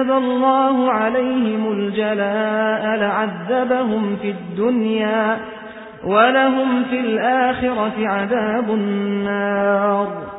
كتب الله عليهم الجلاء لعذبهم في الدنيا ولهم في الآخرة عذاب النار.